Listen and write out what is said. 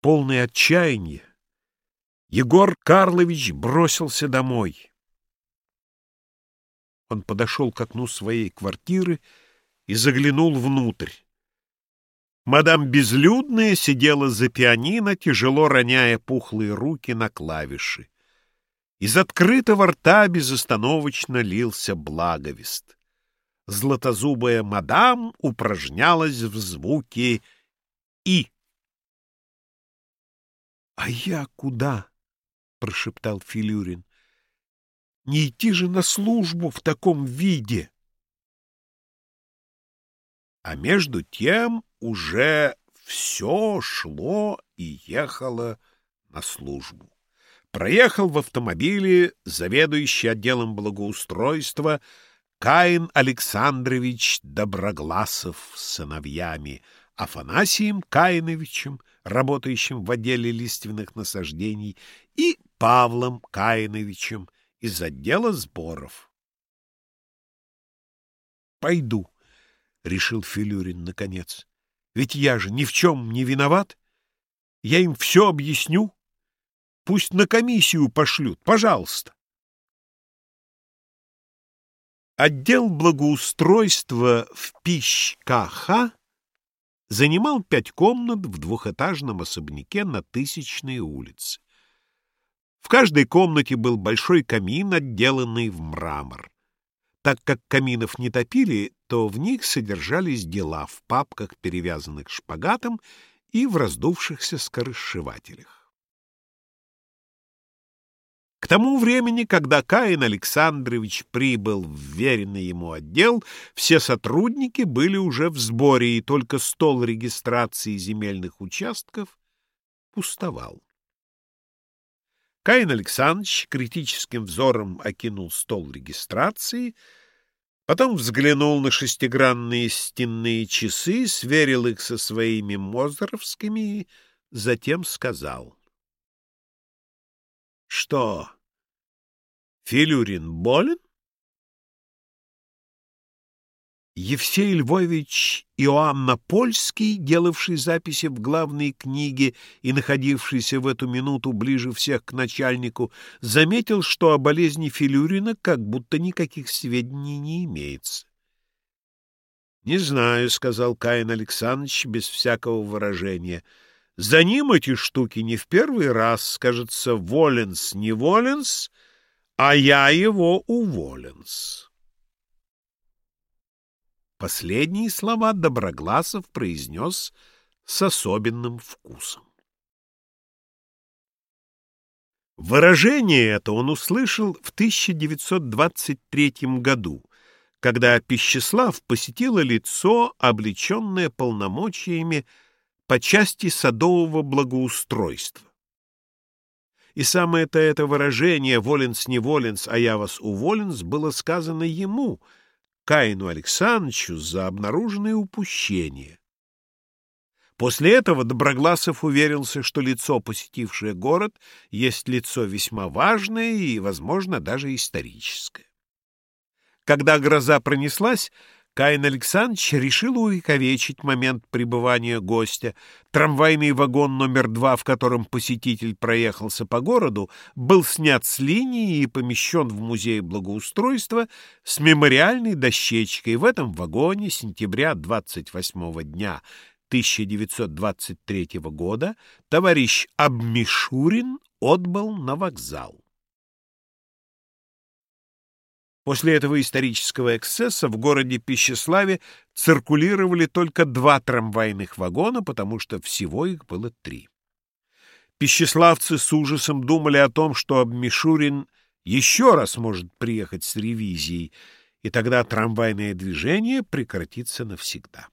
Полный отчаяния, Егор Карлович бросился домой. Он подошел к окну своей квартиры и заглянул внутрь. Мадам Безлюдная сидела за пианино, тяжело роняя пухлые руки на клавиши. Из открытого рта безостановочно лился благовест. Златозубая мадам упражнялась в звуке «и». — А я куда? — прошептал Филюрин. — Не идти же на службу в таком виде! А между тем уже все шло и ехало на службу. Проехал в автомобиле заведующий отделом благоустройства Каин Александрович Доброгласов с сыновьями, Афанасием Каиновичем, работающим в отделе лиственных насаждений, и Павлом Каиновичем из отдела сборов. «Пойду», — решил Филюрин наконец. «Ведь я же ни в чем не виноват. Я им все объясню. Пусть на комиссию пошлют, пожалуйста». Отдел благоустройства в Пищ-КХ занимал пять комнат в двухэтажном особняке на Тысячной улице. В каждой комнате был большой камин, отделанный в мрамор. Так как каминов не топили, то в них содержались дела в папках, перевязанных шпагатом, и в раздувшихся скоросшивателях. К тому времени, когда Каин Александрович прибыл в веренный ему отдел, все сотрудники были уже в сборе, и только стол регистрации земельных участков пустовал. Каин Александрович критическим взором окинул стол регистрации, потом взглянул на шестигранные стенные часы, сверил их со своими мозеровскими, затем сказал. — Что? Филюрин болен? Евсей Львович Иоанна Польский, делавший записи в главной книге и находившийся в эту минуту ближе всех к начальнику, заметил, что о болезни Филюрина как будто никаких сведений не имеется. — Не знаю, — сказал Каин Александрович без всякого выражения. — За ним эти штуки не в первый раз, кажется, воленс, не воленс, а я его уволен-с. Последние слова Доброгласов произнес с особенным вкусом. Выражение это он услышал в 1923 году, когда Пищеслав посетило лицо, облеченное полномочиями по части садового благоустройства. И самое-то это выражение «воленс не воленс, а я вас уволенс» было сказано ему, Каину Александровичу, за обнаруженное упущение. После этого Доброгласов уверился, что лицо, посетившее город, есть лицо весьма важное и, возможно, даже историческое. Когда гроза пронеслась, Каин Александрович решил увековечить момент пребывания гостя. Трамвайный вагон номер два, в котором посетитель проехался по городу, был снят с линии и помещен в музей благоустройства с мемориальной дощечкой. В этом вагоне сентября 28 дня 1923 года товарищ Абмишурин отбыл на вокзал. После этого исторического эксцесса в городе Пищеславе циркулировали только два трамвайных вагона, потому что всего их было три. Пищеславцы с ужасом думали о том, что Обмишурин еще раз может приехать с ревизией, и тогда трамвайное движение прекратится навсегда.